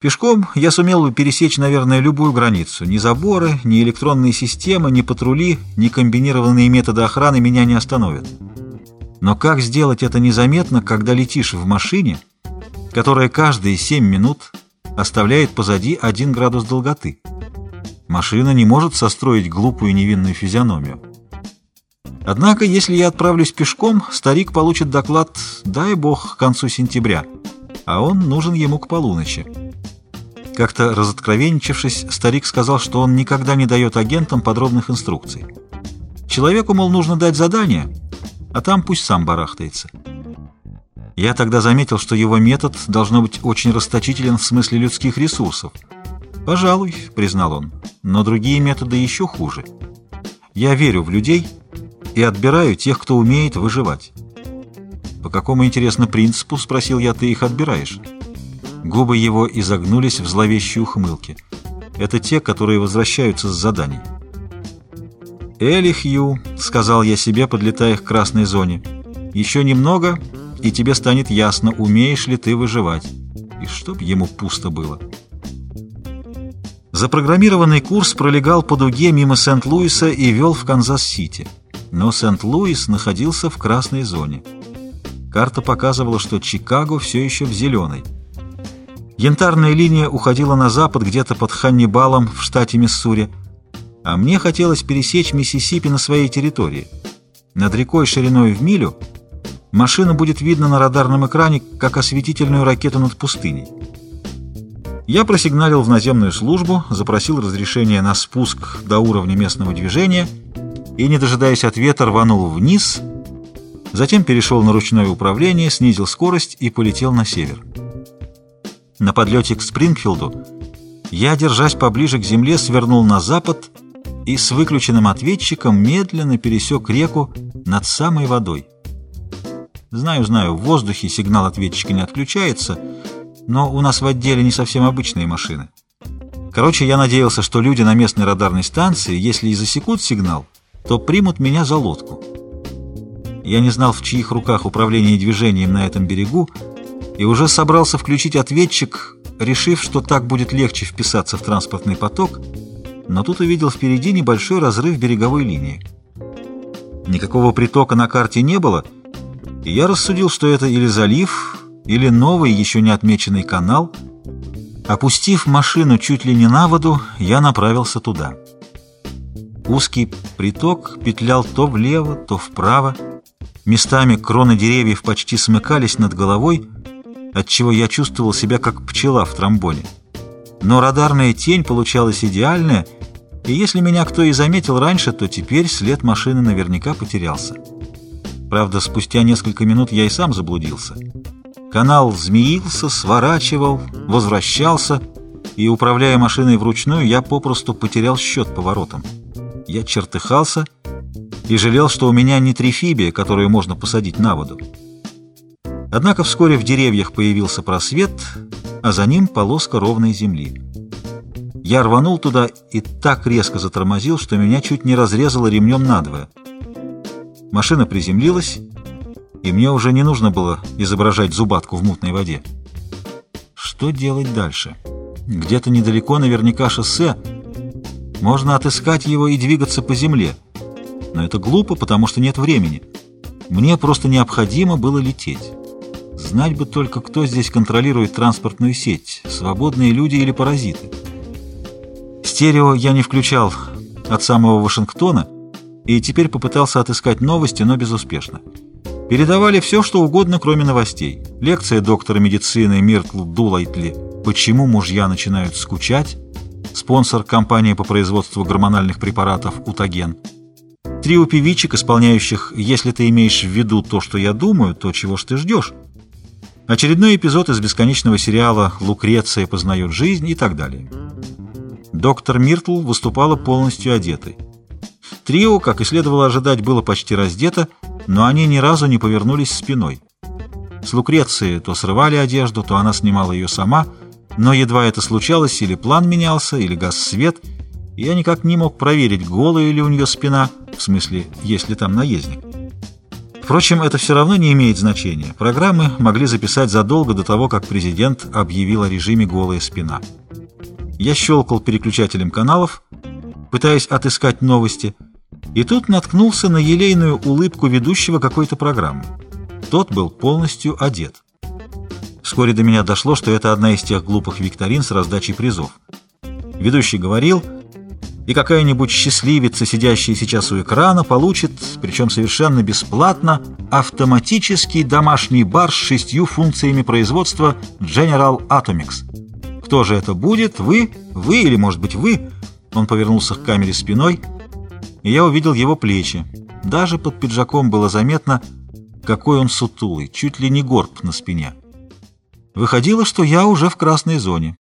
Пешком я сумел бы пересечь, наверное, любую границу. Ни заборы, ни электронные системы, ни патрули, ни комбинированные методы охраны меня не остановят. Но как сделать это незаметно, когда летишь в машине, которая каждые 7 минут оставляет позади 1 градус долготы? Машина не может состроить глупую невинную физиономию. Однако, если я отправлюсь пешком, старик получит доклад, дай бог, к концу сентября, а он нужен ему к полуночи. Как-то разоткровенничавшись, старик сказал, что он никогда не дает агентам подробных инструкций. Человеку, мол, нужно дать задание, а там пусть сам барахтается. Я тогда заметил, что его метод должно быть очень расточителен в смысле людских ресурсов. «Пожалуй», — признал он, — «но другие методы еще хуже. Я верю в людей и отбираю тех, кто умеет выживать». «По какому, интересно, принципу, — спросил я, — ты их отбираешь?» Губы его изогнулись в зловещей ухмылке. Это те, которые возвращаются с заданий. «Элихью», — сказал я себе, подлетая к красной зоне, — «еще немного, и тебе станет ясно, умеешь ли ты выживать». И чтоб ему пусто было. Запрограммированный курс пролегал по дуге мимо Сент-Луиса и вел в Канзас-Сити. Но Сент-Луис находился в красной зоне. Карта показывала, что Чикаго все еще в зеленой. Янтарная линия уходила на запад, где-то под Ханнибалом в штате Миссури, а мне хотелось пересечь Миссисипи на своей территории. Над рекой шириной в милю машина будет видна на радарном экране, как осветительную ракету над пустыней. Я просигналил в наземную службу, запросил разрешение на спуск до уровня местного движения и, не дожидаясь ответа, рванул вниз, затем перешел на ручное управление, снизил скорость и полетел на север. На подлете к Спрингфилду я, держась поближе к земле, свернул на запад и с выключенным ответчиком медленно пересек реку над самой водой. Знаю, знаю, в воздухе сигнал ответчика не отключается, но у нас в отделе не совсем обычные машины. Короче, я надеялся, что люди на местной радарной станции, если и засекут сигнал, то примут меня за лодку. Я не знал, в чьих руках управление движением на этом берегу, и уже собрался включить ответчик, решив, что так будет легче вписаться в транспортный поток, но тут увидел впереди небольшой разрыв береговой линии. Никакого притока на карте не было, и я рассудил, что это или залив, или новый, еще не отмеченный канал. Опустив машину чуть ли не на воду, я направился туда. Узкий приток петлял то влево, то вправо. Местами кроны деревьев почти смыкались над головой, отчего я чувствовал себя как пчела в тромбоне. Но радарная тень получалась идеальная, и если меня кто и заметил раньше, то теперь след машины наверняка потерялся. Правда, спустя несколько минут я и сам заблудился. Канал змеился, сворачивал, возвращался, и, управляя машиной вручную, я попросту потерял счет поворотам. Я чертыхался и жалел, что у меня не трифибия, которую можно посадить на воду. Однако вскоре в деревьях появился просвет, а за ним полоска ровной земли. Я рванул туда и так резко затормозил, что меня чуть не разрезало ремнем надвое. Машина приземлилась, и мне уже не нужно было изображать зубатку в мутной воде. Что делать дальше? Где-то недалеко наверняка шоссе. Можно отыскать его и двигаться по земле. Но это глупо, потому что нет времени. Мне просто необходимо было лететь. Знать бы только, кто здесь контролирует транспортную сеть, свободные люди или паразиты. Стерео я не включал от самого Вашингтона и теперь попытался отыскать новости, но безуспешно. Передавали все, что угодно, кроме новостей. Лекция доктора медицины Миртл Дулайтли «Почему мужья начинают скучать?» спонсор компании по производству гормональных препаратов «Утаген». Трио певичек, исполняющих «Если ты имеешь в виду то, что я думаю, то чего ж ты ждешь?» Очередной эпизод из бесконечного сериала «Лукреция познает жизнь» и так далее. Доктор Миртл выступала полностью одетой. Трио, как и следовало ожидать, было почти раздето, но они ни разу не повернулись спиной. С Лукрецией то срывали одежду, то она снимала ее сама, но едва это случалось, или план менялся, или гас свет, я никак не мог проверить, голая ли у нее спина, в смысле, есть ли там наездник. Впрочем, это все равно не имеет значения. Программы могли записать задолго до того, как президент объявил о режиме «голая спина». Я щелкал переключателем каналов, пытаясь отыскать новости, и тут наткнулся на елейную улыбку ведущего какой-то программы. Тот был полностью одет. Вскоре до меня дошло, что это одна из тех глупых викторин с раздачей призов. Ведущий говорил и какая-нибудь счастливица, сидящая сейчас у экрана, получит, причем совершенно бесплатно, автоматический домашний бар с шестью функциями производства General Atomics. Кто же это будет? Вы? Вы или, может быть, вы? Он повернулся к камере спиной, и я увидел его плечи. Даже под пиджаком было заметно, какой он сутулый, чуть ли не горб на спине. Выходило, что я уже в красной зоне.